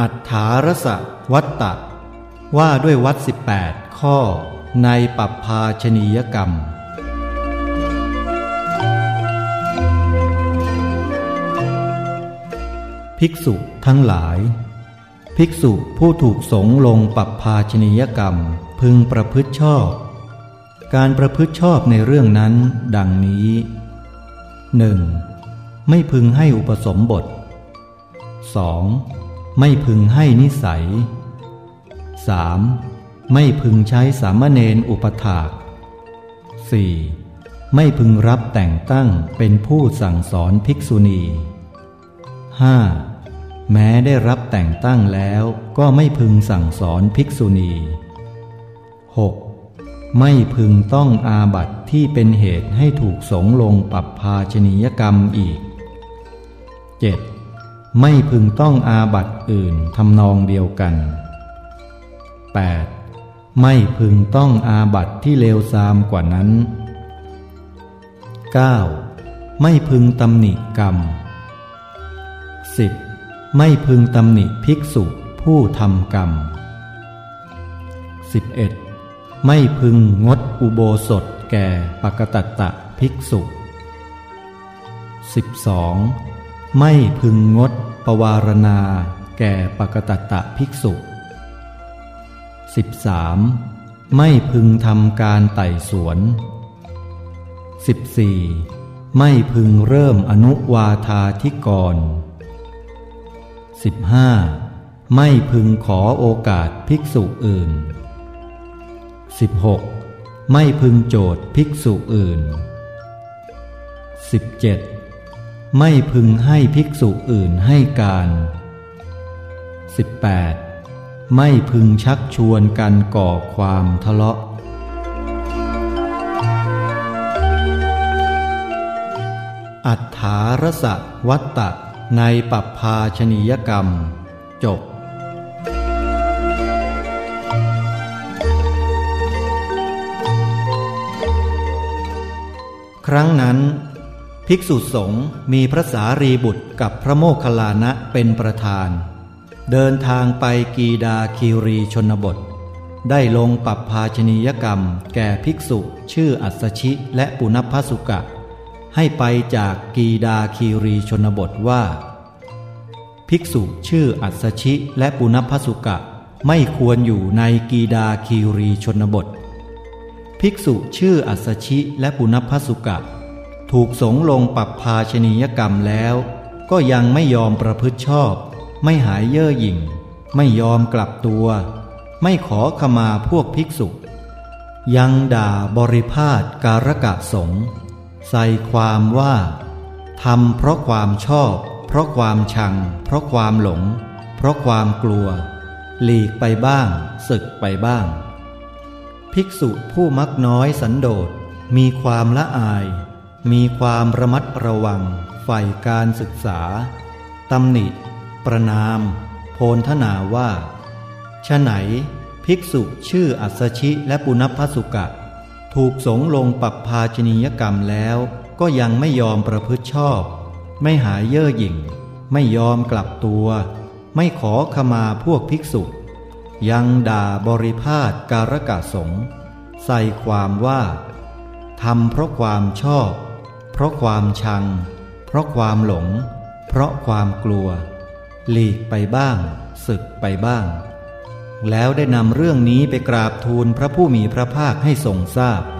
อัฏฐารสะวัตตะ ว่าด้วยวัด 18 ข้อในปัปภาชนียกรรม ภิกษุทั้งหลาย ภิกษุผู้ถูกสงลงปัปภาชนียกรรมพึงประพฤติชอบ การประพฤติชอบในเรื่องนั้นดังนี้ 1. ไม่พึงให้อุปสมบท 2. ไม่พึงให้นิสัย 3. ไม่พึงใช้สามเณรอุปถาก 4. ไม่พึงรับแต่งตั้งเป็นผู้สั่งสอนภิกษุณี 5. แม้ได้รับแต่งตั้งแล้วก็ไม่พึงสั่งสอนภิกษุณี 6. ไม่พึงต้องอาบัติที่เป็นเหตุให้ถูกสงลงปรับภาชนียกรรมอีก 7. ไม่พึงต้องอาบัตอื่นทำนองเดียวกัน 8. ไม่พึงต้องอาบัตที่เลวทรามกว่านั้น 9. ไม่พึงตำหนิกรรม 10. ไม่พึงตำหนิภิกษุผู้ทำกรรม 11. ไม่พึงงดอุโบสถแก่ปกตัตตะภิกษุ 12. ไม่พึงงดปวารณาแก่ปกตตตะภิกษุ 13. ไม่พึงทำการไต่สวน 14. ไม่พึงเริ่มอนุวาธาธิกร 15. ไม่พึงขอโอกาสภิกษุอื่น 16. ไม่พึงโจทย์ภิกษุอื่น 17. ไม่พึงให้ภิกษุอื่นให้การ 18. ไม่พึงชักชวนกันก่อความทะเลาะ อัฏฐารสะวัตตะในปัปภาชนียกรรม จบครั้งนั้น ภิกษุสงฆ์มีพระสารีบุตรกับพระโมคคัลลานะเป็นประธาน เดินทางไปกีดาคีรีชนบท ได้ลงปรับภาชนียกรรมแก่ภิกษุชื่ออัสชิและปุณพสุกะ ให้ไปจากกีดาคีรีชนบทว่า ภิกษุชื่ออัสชิและปุณพสุกะไม่ควรอยู่ในกีดาคีรีชนบท ภิกษุชื่ออัสชิและปุณพสุกะ ถูกสงลงปรับภาชนียกรรมแล้ว ก็ยังไม่ยอมประพฤติชอบ ไม่หายเย่อหยิ่ง ไม่ยอมกลับตัว ไม่ขอขมาพวกภิกษุ ยังด่าบริพาทการกะสงใส่ความว่าทำเพราะความชอบ เพราะความชัง เพราะความหลง เพราะความกลัว หลีกไปบ้างศึกไปบ้าง ภิกษุผู้มักน้อยสันโดษมีความละอาย มีความระมัดระวังใฝ่การศึกษาตำหนิ ประนาม โพนทนาว่าชะไหน ภิกษุชื่ออัสชิและปุณพสุกะ ถูกสงลงปรับภาชนียกรรมแล้วก็ยังไม่ยอมประพฤติชอบ ไม่หายเย่อหยิ่ง ไม่ยอมกลับตัว ไม่ขอขมาพวกภิกษุ ยังด่าบริพาทการกะสงใส่ความว่าทำเพราะความชอบ ราะความชัง เพราะความหลง เพราะความกลัว หลีกไปบ้าง ศึกไปบ้าง แล้วได้นำเรื่องนี้ไปกราบทูลพระผู้มีพระภาคให้ทรงทราบพ